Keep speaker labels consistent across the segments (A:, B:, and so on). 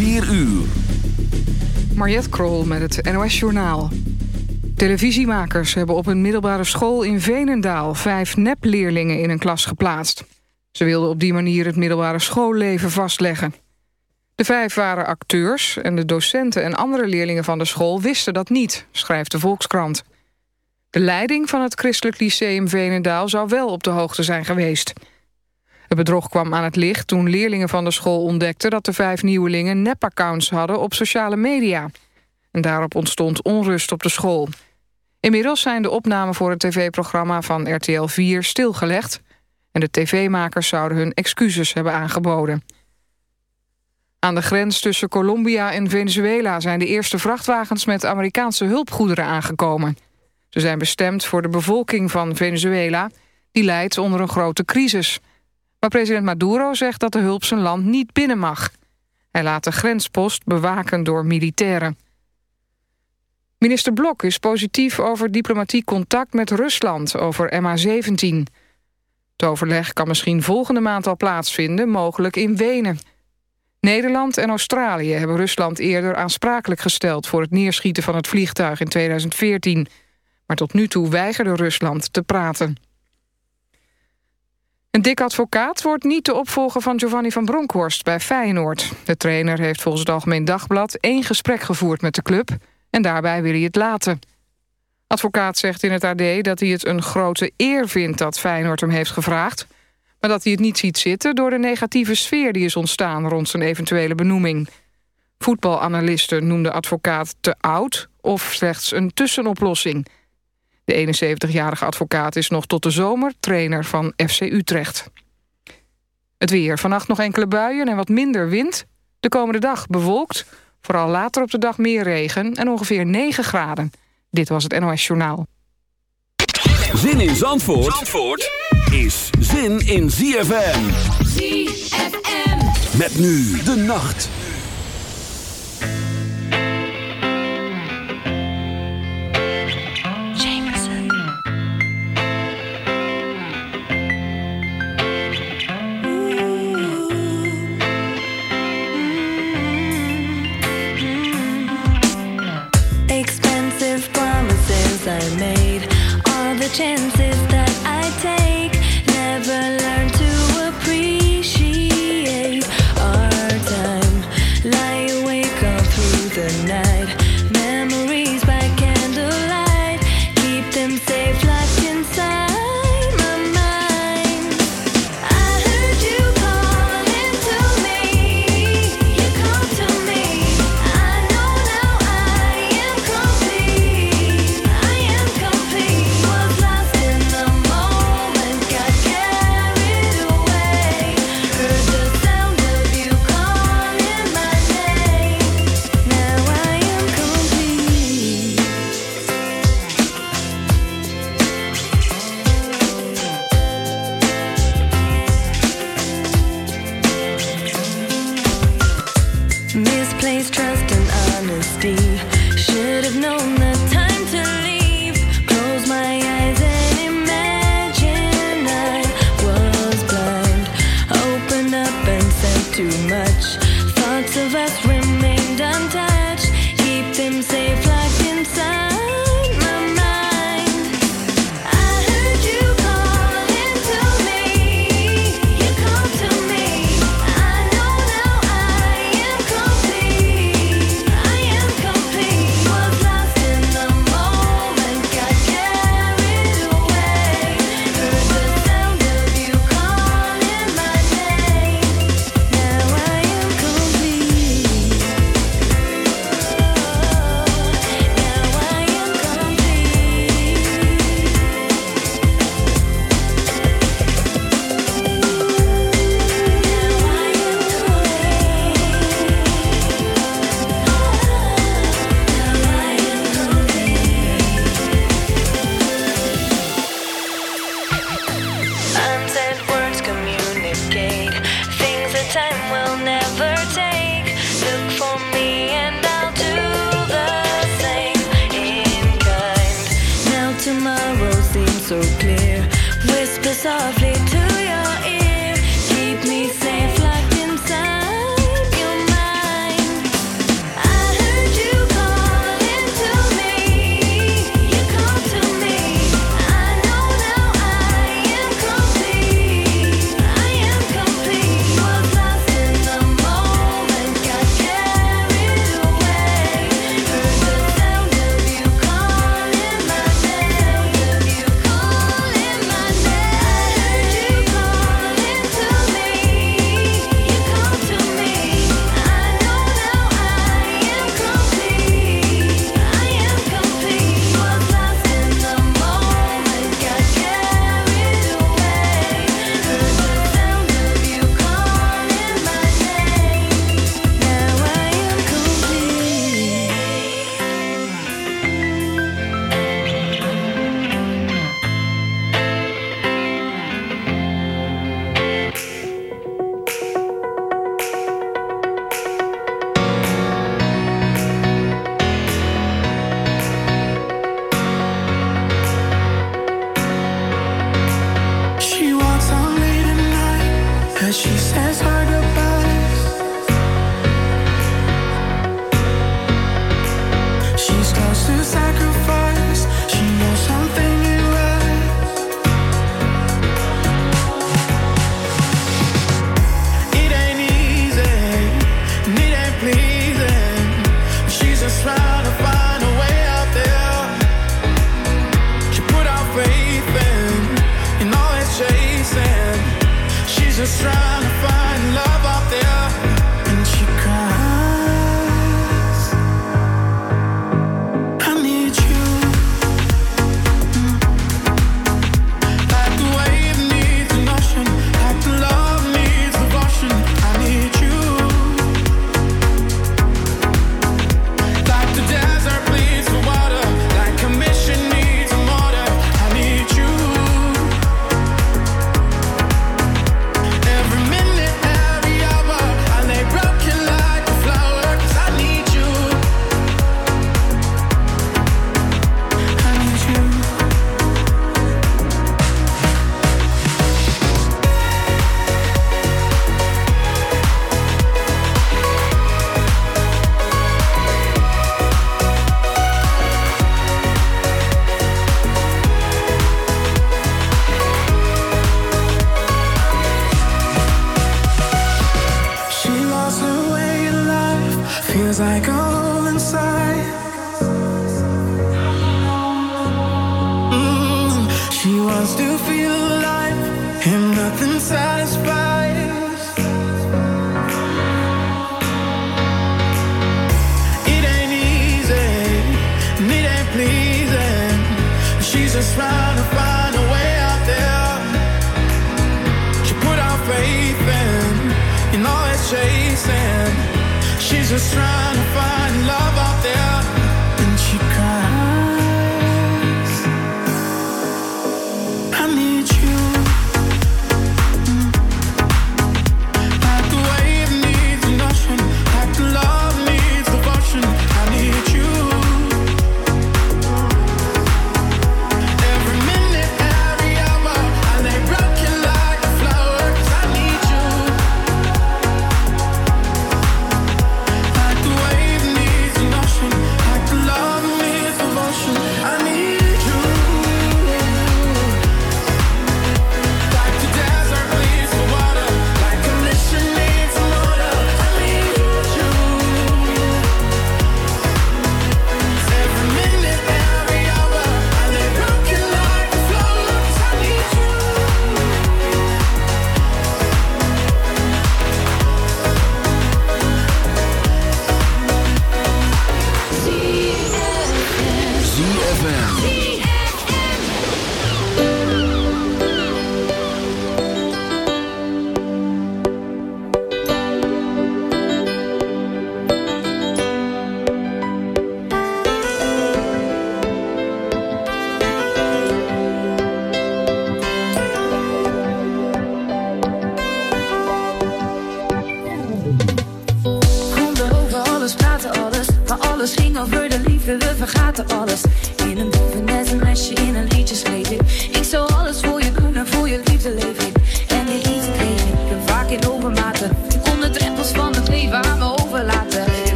A: 4 uur.
B: Mariette Krol met het NOS Journaal. Televisiemakers hebben op een middelbare school in Venendaal... vijf nepleerlingen in een klas geplaatst. Ze wilden op die manier het middelbare schoolleven vastleggen. De vijf waren acteurs en de docenten en andere leerlingen van de school... wisten dat niet, schrijft de Volkskrant. De leiding van het Christelijk Lyceum Venendaal... zou wel op de hoogte zijn geweest... Het bedrog kwam aan het licht toen leerlingen van de school ontdekten... dat de vijf nieuwelingen nepaccounts hadden op sociale media. En daarop ontstond onrust op de school. Inmiddels zijn de opnamen voor het tv-programma van RTL 4 stilgelegd... en de tv-makers zouden hun excuses hebben aangeboden. Aan de grens tussen Colombia en Venezuela... zijn de eerste vrachtwagens met Amerikaanse hulpgoederen aangekomen. Ze zijn bestemd voor de bevolking van Venezuela... die leidt onder een grote crisis... Maar president Maduro zegt dat de hulp zijn land niet binnen mag. Hij laat de grenspost bewaken door militairen. Minister Blok is positief over diplomatiek contact met Rusland over MH17. Het overleg kan misschien volgende maand al plaatsvinden, mogelijk in Wenen. Nederland en Australië hebben Rusland eerder aansprakelijk gesteld... voor het neerschieten van het vliegtuig in 2014. Maar tot nu toe weigerde Rusland te praten. Een dik advocaat wordt niet de opvolger van Giovanni van Bronckhorst bij Feyenoord. De trainer heeft volgens het Algemeen Dagblad één gesprek gevoerd met de club... en daarbij wil hij het laten. Advocaat zegt in het AD dat hij het een grote eer vindt dat Feyenoord hem heeft gevraagd... maar dat hij het niet ziet zitten door de negatieve sfeer die is ontstaan rond zijn eventuele benoeming. Voetbalanalisten noemden advocaat te oud of slechts een tussenoplossing... De 71-jarige advocaat is nog tot de zomer trainer van FC Utrecht. Het weer. Vannacht nog enkele buien en wat minder wind. De komende dag bewolkt. Vooral later op de dag meer regen en ongeveer 9 graden. Dit was het NOS Journaal.
A: Zin in Zandvoort, Zandvoort is zin in ZFM.
C: ZFM.
A: Met nu de nacht.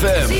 A: ZFM.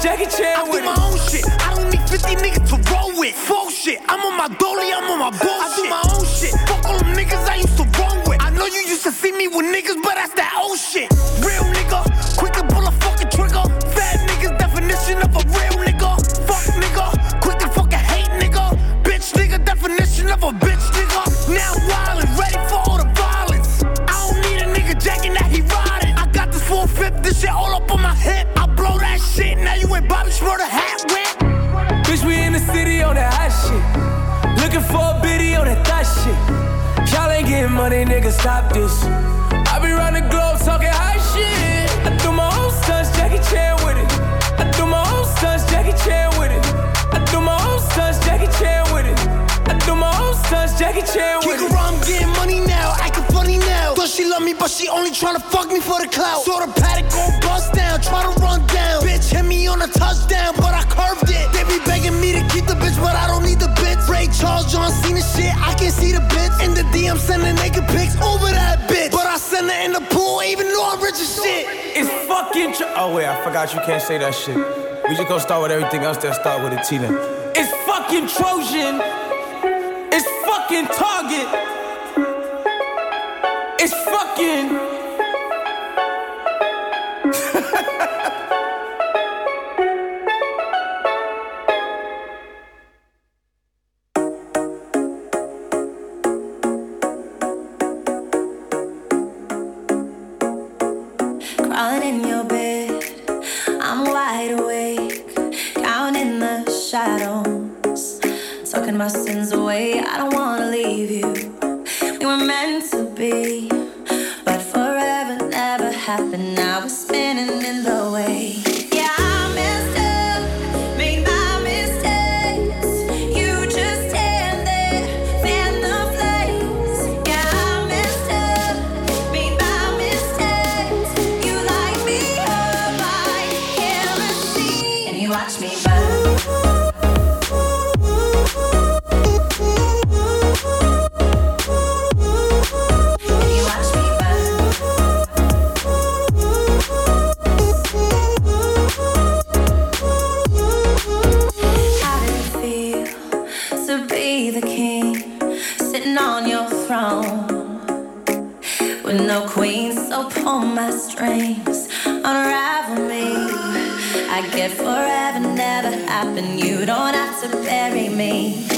D: Jackie Chan with I do it. my own
E: shit. I don't need 50 niggas to roll with. Full shit. I'm on my dolly, I'm on my bullshit. I do my own shit. Fuck all them niggas I used to roll with. I know you used to see me with niggas, but that's that old shit.
D: Money, nigga, stop this. I be round the globe talking high shit. I do my own stunts, Jackie Chan with it. I do my own stunts, Jackie Chan with it. I do my own stunts, Jackie Chan with it. I do my own stunts, Jackie Chan with it.
E: I'm getting money now, acting funny now. Thought she love me, but she only tryna fuck me for the clout. Saw the Patek go bust down, try to run down. Bitch hit me on a touchdown, but I sending naked pics over that bitch. But I send her in the pool, even though I'm rich as shit.
D: It's fucking tr- Oh wait, I forgot you can't say that shit. We just gonna start with everything else that start with a T then. It's fucking Trojan. It's fucking Target. It's fucking.
F: no queen, so pull my strings, unravel me. I get forever, never happen. You don't have to bury me.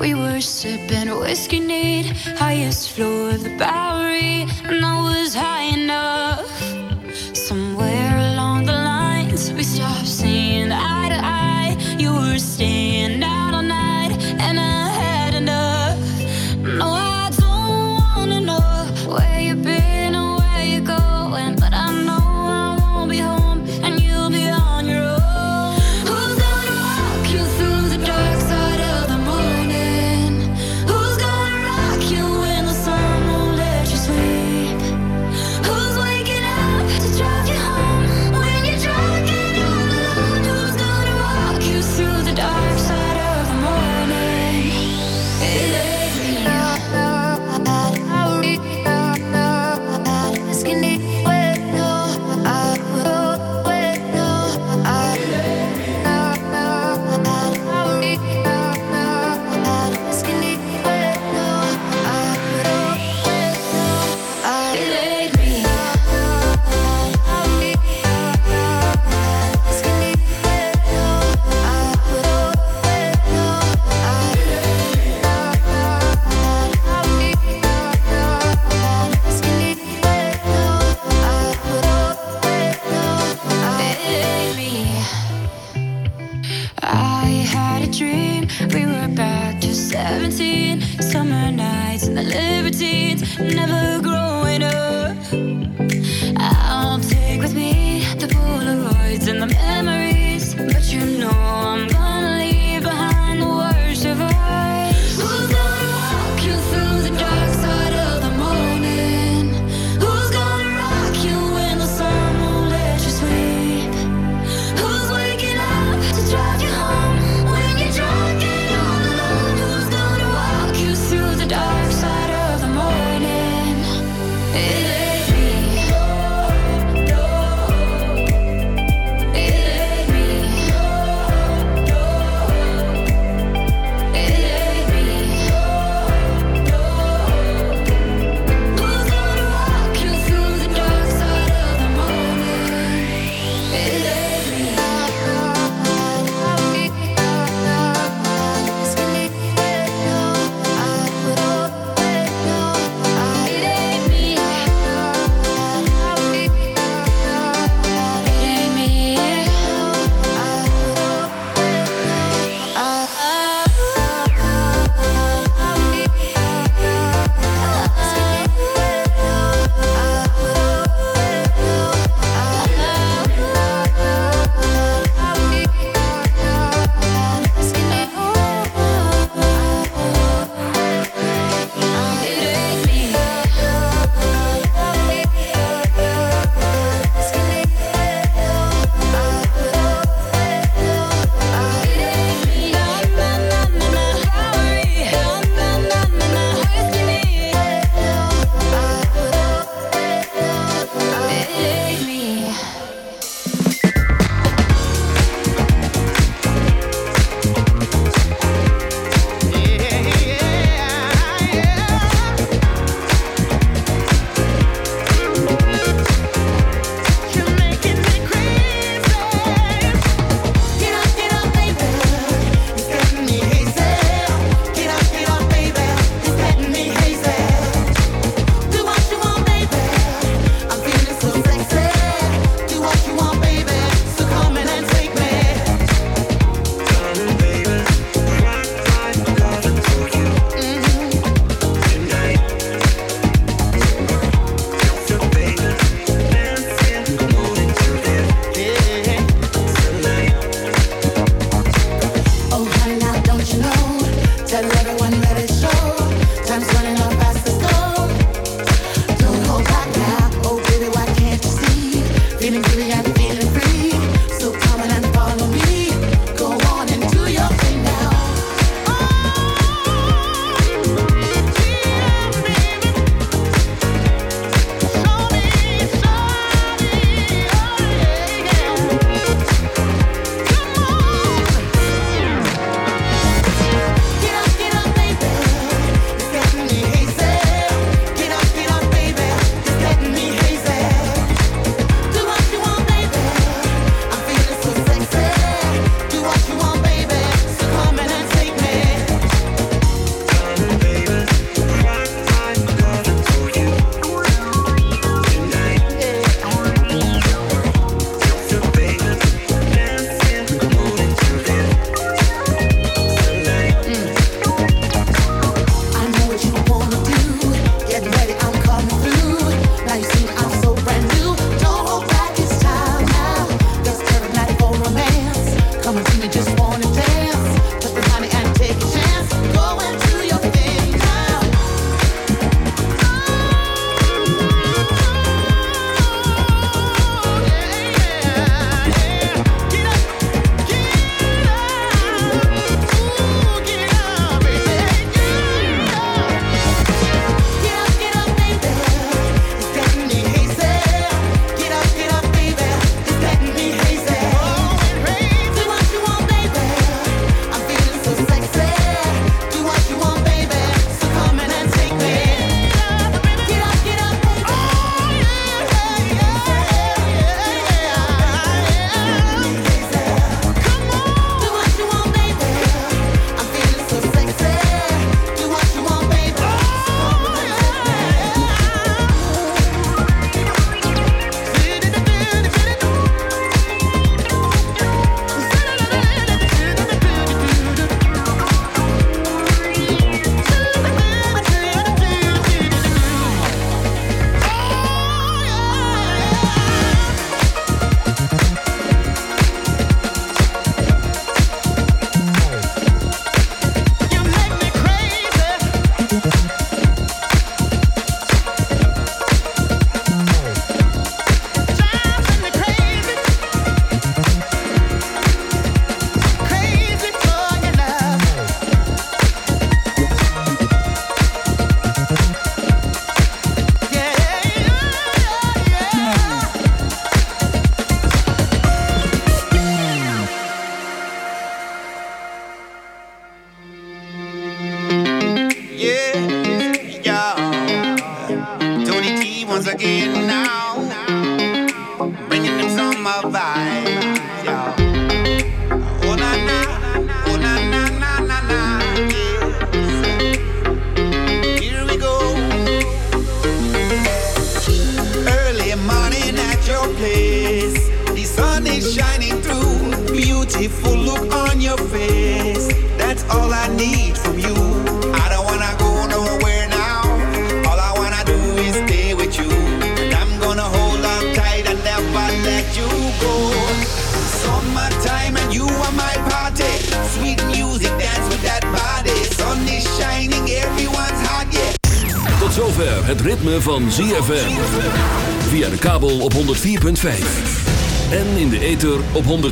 F: We were sipping whiskey neat, highest floor of the
G: bar.